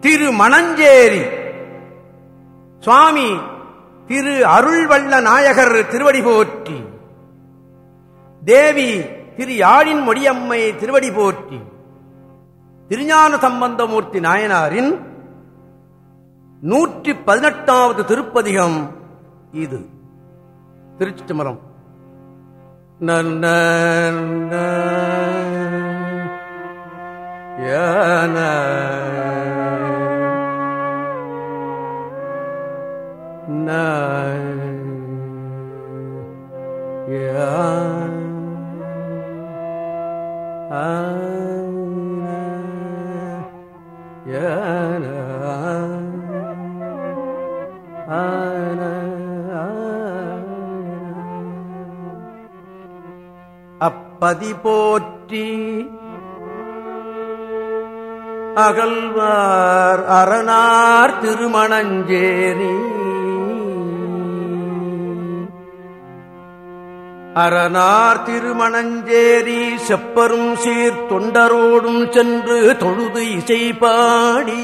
திரு மணஞ்சேரி சுவாமி திரு அருள்வல்ல நாயகர் திருவடி போற்றி. தேவி திரு யாழின் மொழியம்மை திருவடி போற்றி. திருஞான சம்பந்தமூர்த்தி நாயனாரின் நூற்றி பதினெட்டாவது திருப்பதிகம் இது. திருச்சி திருச்சிட்டமரம் நன்ன அப்பதி போற்றி அகல்வார் அரணார் திருமணஞ்சேரி. அரணார் திருமணஞ்சேரி செப்பரும் சீர் தொண்டரோடும் சென்று தொழுது இசை பாடி.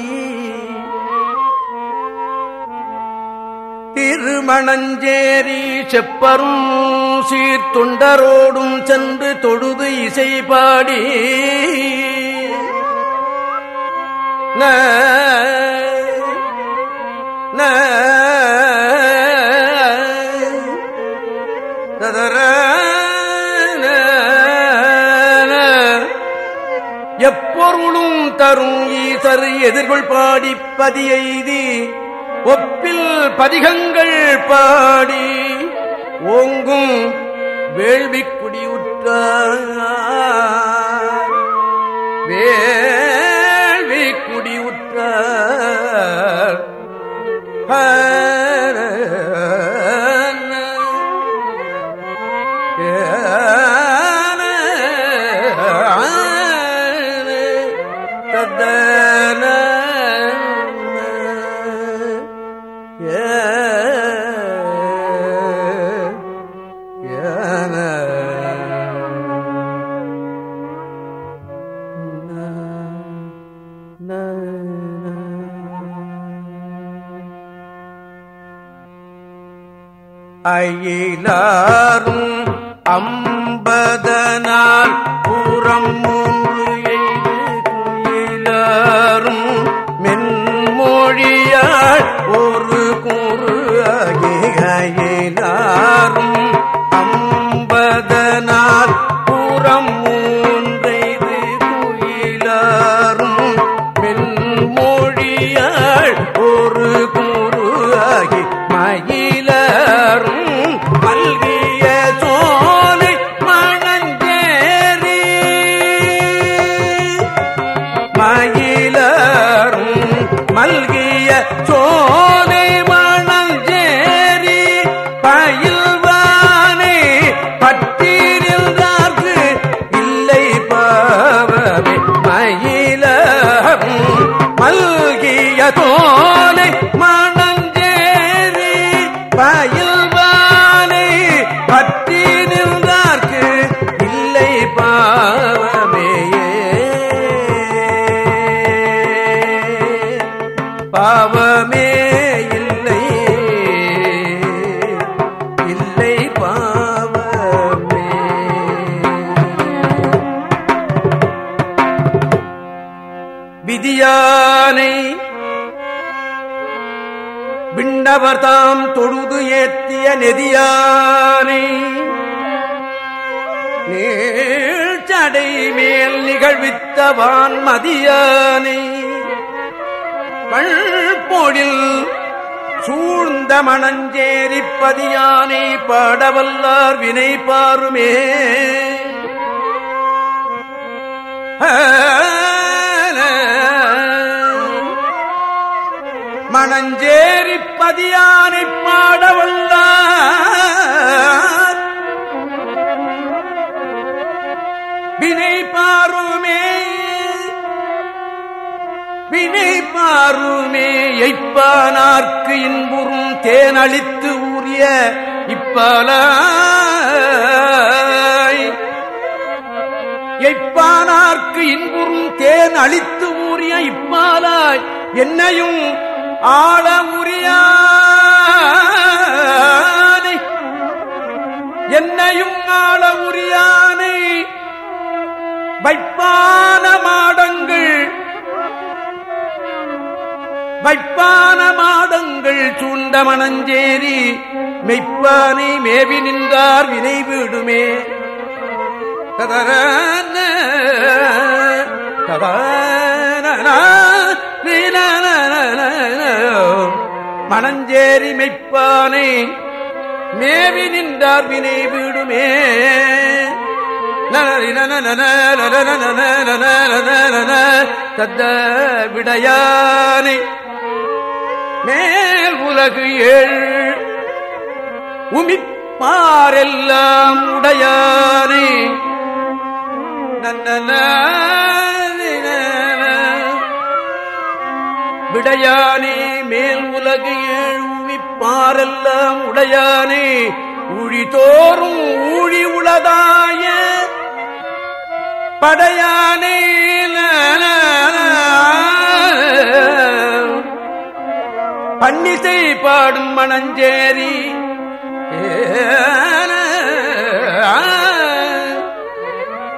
திருமணஞ்சேரி செப்பரும் சீர் தொண்டரோடும் சென்று தொழுது இசை பாடி. ந தரும் ஈசர் எதிர்கொள் பாடி பதியெய்தி ஒப்பில் பதிகங்கள் பாடி ஓங்கும் வேள்விக்குடியுற்றார். அயிலாரும் அம்பதனால் புறம் பாவமே இல்லை. இல்லை பாவமே. விதியானை விண்ணவர் தாம் தொழுது ஏத்திய நெதியானை நீழ்ச்சடை மேல் நிகழ்வித்தவான் மதியானை பழ்பொழில் சூழ்ந்த மணஞ்சேரிப்பதியானை பாடவல்லார் வினை பாருமே. மணஞ்சேரிப்பதியானை பாடவல்லார் வினை பாருமே. வினை பாருமே எய்ப்பானார்க்கு இன்புறும் தேனளித்து ஊறிய இப்பாலாய். எய்ப்பானார்க்கு இன்புறும் தேன் அளித்து ஊறிய இப்பாலாய். என்னையும் ஆள உரியானை. என்னையும் ஆள உரியானை. வைப்பான மாடங்கள் வைப்பான மாடங்கள் சூண்ட மணஞ்சேரி மெய்ப்பானை மேவி நின்றார் வினை வீடுமே கதரான மணஞ்சேரி மெய்ப்பானை மேவி நின்றார் வினை வீடுமே தத்த விடையானை மேல் உலகு ஏழ் உமிப்பாரெல்லாம் உடையானே நன்ன விடையானே மேல் உலகு ஏழ் உமிப்பாரெல்லாம் உடையானே ஊழி தோறும் ஊழி உளதாய படையானே. பன்னிசை பாடும் மணஞ்சேரி.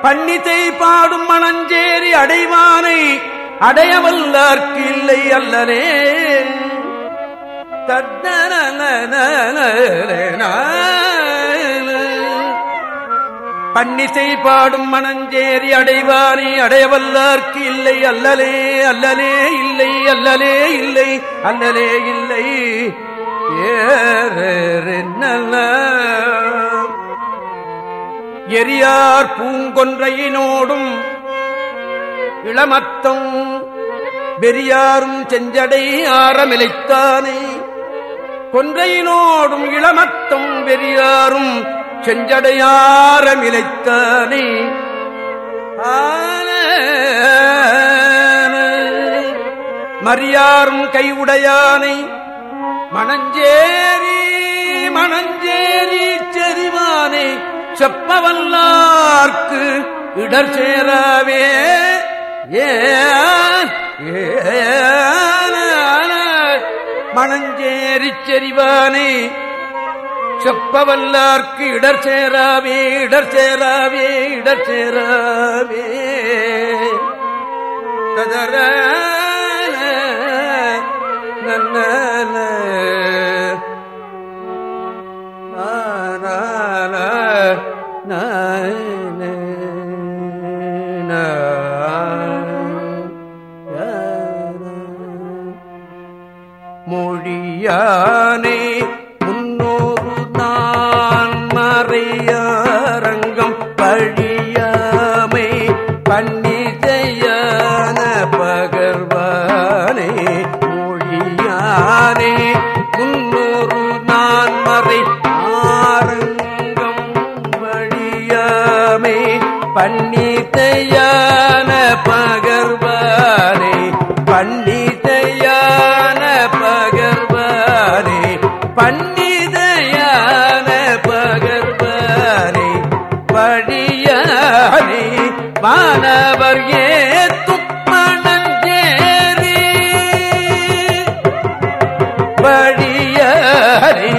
பன்னிசை பாடும் மணஞ்சேரி அடைவானை அடையவல்லார்க்கு இல்லை அல்லனே பன்னிசை பாடும் மணஞ்சேரி அடைவானை அடையவல்லார்க்கு இல்லை அல்லலே அல்லலே இல்லை இல்லை அல்லலே இல்லை அல்லலே இல்லை. ஏறென்னல்ல எரியார் பூங்கொன்றையினோடும் இளமத்தம் வெறியாரும் செஞ்சடை ஆரமிலைத்தானே கொன்றையினோடும் இளமத்தம் வெறியாரும் செஞ்சடையாரமிலைத்தானே மரியாரும் கைவுடையானை மணஞ்சேரி மணஞ்சேரி செறிவானை செப்பவல்லார்க்கு இடர் சேராவே. ஏ மணஞ்சேரி செறிவானே செப்பவல்லார்க்கு இடர் சேராவே இடர் சேராவே இடர் சேராவே. கதற மொழியானே படியானே மாணவர் ஏத்தும் மணஞ்சேரி படியானே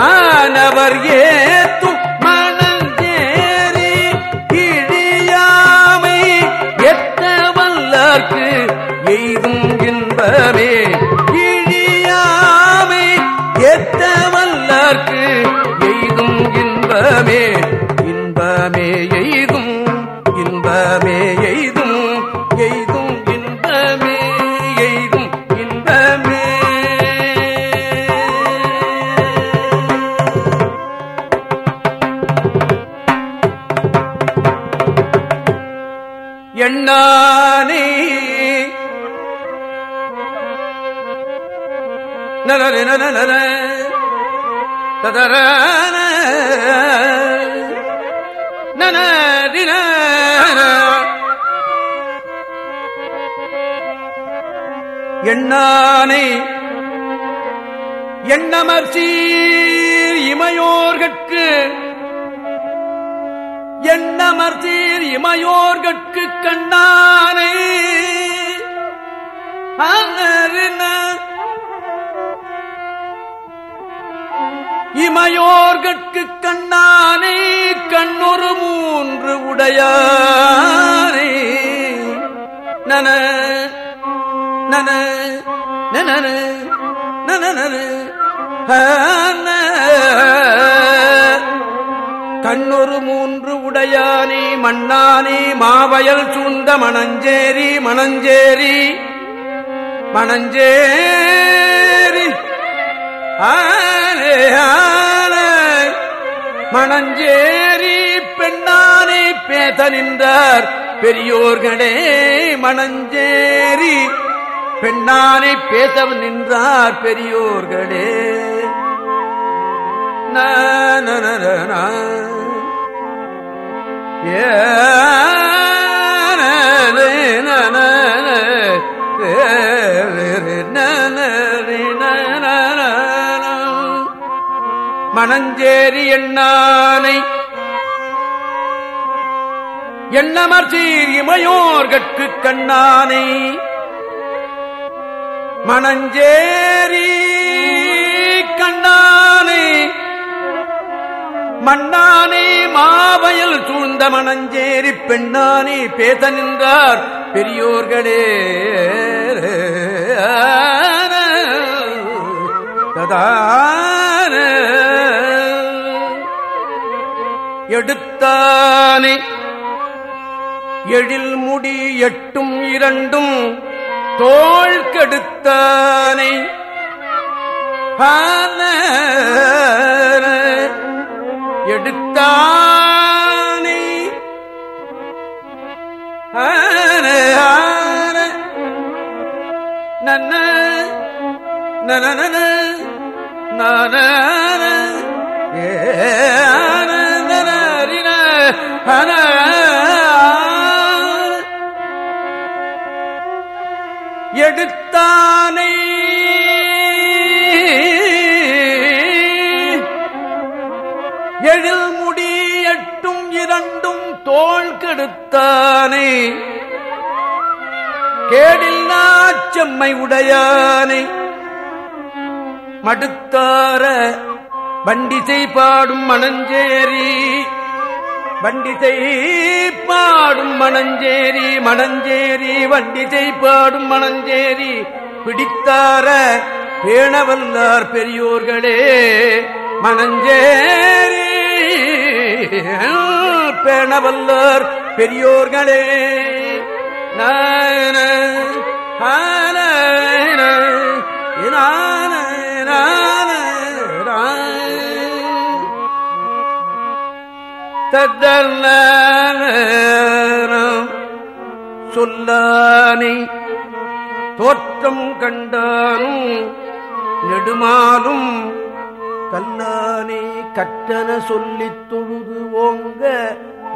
மாணவர் ஏத்தும் மணஞ்சேரி கிழியாமை எத்த வல்லார்க்கு எய்தும் இன்பமே. கிழியாமை எத்த வல்லார்க்கு எய்தும் இன்பமே இன்பமே. ததர நன எண்ணானை எண்ணமர் சீர் இமையோர்கட்கு எண்ணமர் சீர் இமையோர்கட்கு கண்ணானை அனரின இமையோர்கட்கு கண்ணானே கண்ணொரு மூன்று உடையானே. நன நன நன கண்ணொரு மூன்று உடையானே மண்ணானே மாவயல் சூழ்ந்த மணஞ்சேரி மணஞ்சேரி மணஞ்சேரி. ஆனே ஆனே மணஞ்சேரி பெண்ணானே பேச நின்றார். பெரியோர்களே மணஞ்சேரி பெண்ணானை பேச நின்றார் பெரியோர்களே. நன ஏ மணஞ்சேரி எண்ணானை. எண்ணமர் சீர் இமையோர்கட்கு கண்ணானை. மணஞ்சேரி கண்ணானை. மண்ணானே மாவயல் சூழ்ந்த மணஞ்சேரி பெண்ணானே பேச நின்றார் பெரியோர்களே. ததா எடுத்தானே எழில் முடி எட்டும் இரண்டும் தோள் கெடுத்தானை. எடுத்தானை. நன்ன நன நன ஏ யானை எழில் முடி எட்டும் இரண்டும் தோல் கெடுத்தானே. கேடில்லா செம்மை உடையானை. மடுத்தார வண்டிசை பாடும் மணஞ்சேரி. வண்டிசை பாடும் மணஞ்சேரி மணஞ்சேரி வண்டிசை பாடும் மணஞ்சேரி பிடித்தார பேணவல்லார் பெரியோர்களே மணஞ்சேரி பேணவல்லார் பெரியோர்களே. நான சொல்லானை தோற்றம் கண்டானும் நெடுமாலும் கல்லானை கற்றன சொல்லித் தொழுது ஓங்க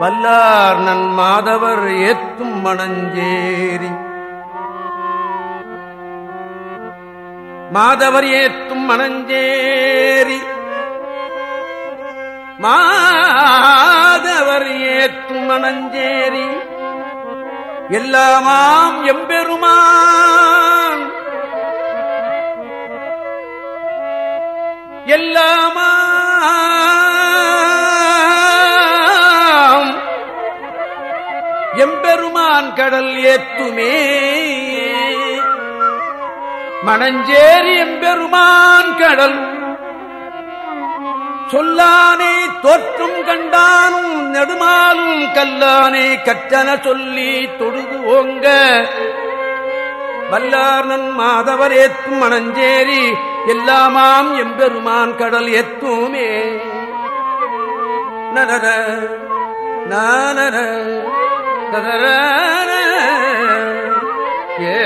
வல்லார் நன் மாதவர் ஏத்தும் மணஞ்சேரி. மாதவர் ஏத்தும் மணஞ்சேரி. மா ஏத்தும் மணஞ்சேரி எல்லாமாம் எம்பெருமான். எல்லாமாம் எம்பெருமான் கடல் ஏத்துமே. மணஞ்சேரி எம்பெருமான் கடல் சொல்லானே தோற்றும் கண்டானும் நெடுமாலும் கல்லானே கற்றன சொல்லி தொழுது ஓங்க. வல்லார்னன் மாதவர் ஏத்தும் மணஞ்சேரி எல்லாமாம் எம்பெருமான் கடல் எத்துமே நனர நானர ததர ஏ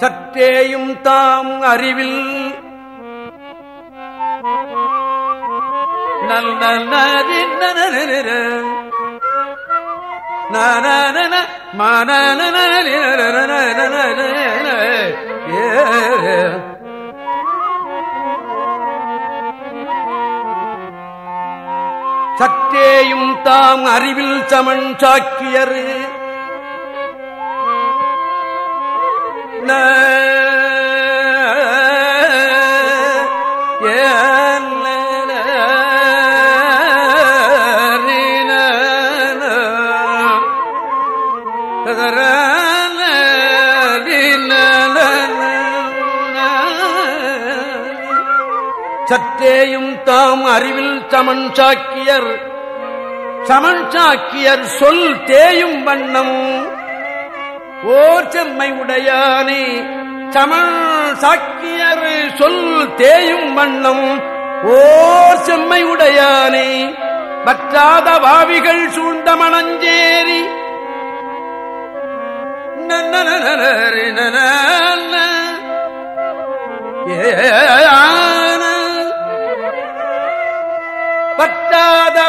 சற்றேயும் தாம் அறிவில் நல் நல் நன மன சற்றேயும் தாம் அறிவில் சமன் சாக்கியர் ந தேயும் தாம் அறிவில் சமன் சாக்கியர். சமன் சாக்கியர் சொல் தேயும் வண்ணம். ஓர் செம்மை உடையானே சமன் சாக்கியர் சொல் தேயும் வண்ணம். ஓர் செம்மை உடையானே பற்றாத வாவிகள் சூழ்ந்த மணஞ்சேரி. பற்றாத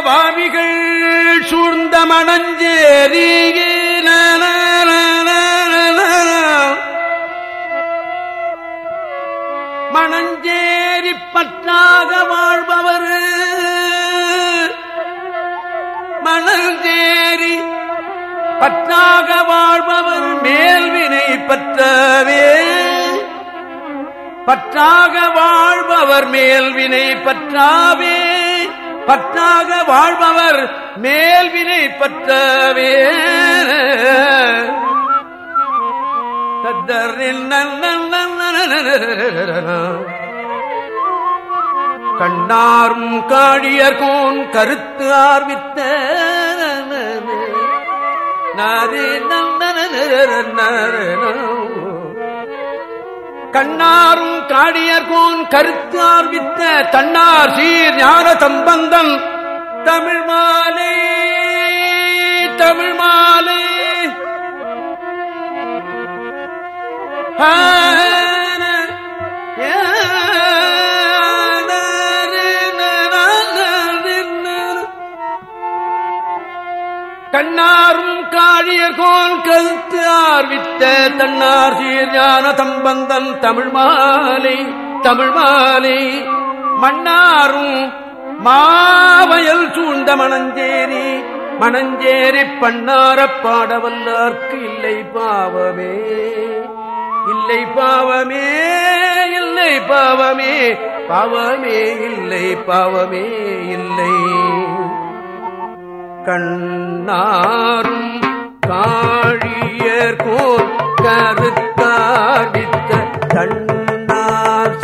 வாவிகள் சூழ்ந்த மணஞ்சேரி. மணஞ்சேரி பற்றாக வாழ்பவர். மணஞ்சேரி பற்றாக வாழ்பவர் மேல்வினை பற்றவே. பற்றாக வாழ்பவர் மேல்வினை பற்றாவே. பற்றாக வாழ்பவர் மேல்வினை பற்றவே தத்தரில் கண்ணாரும் காழியர்கோன் கருத்து ஆர்வித்த நாரே கண்ணாரும் காடியர்கோன் கருத்து ஆர்வித்த தன்னார் சீர் ஞான சம்பந்தம். தமிழ் மாலே தமிழ் மாலே. கண்ணாரும் காழியர்கோன் கழுத்து ஆர்வித்த தன்னார் சீர் தம்பந்தன் தமிழ் மாலை தமிழ் மாலை. மன்னாரும் மாவயல் சூழ்ந்த மணஞ்சேரி மணஞ்சேரி பண்ணாரப் பாடவல்லார்க்கு இல்லை பாவமே இல்லை பாவமே இல்லை பாவமே பாவமே இல்லை பாவமே இல்லை. கண்ணாரும் காழியர் போல் கருத்தாடித்த கண்ணார்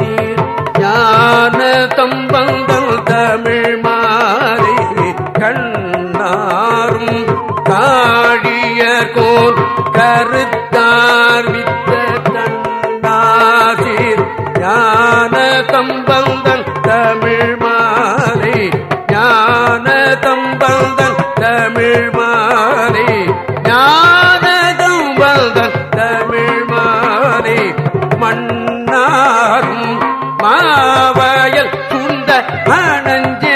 ஞான தம்பங்கள் தமிழ் மாறி கண்ணாரும் காழியர் கோர் கருத்த மாவயல் சுந்த மணஞ்சேரி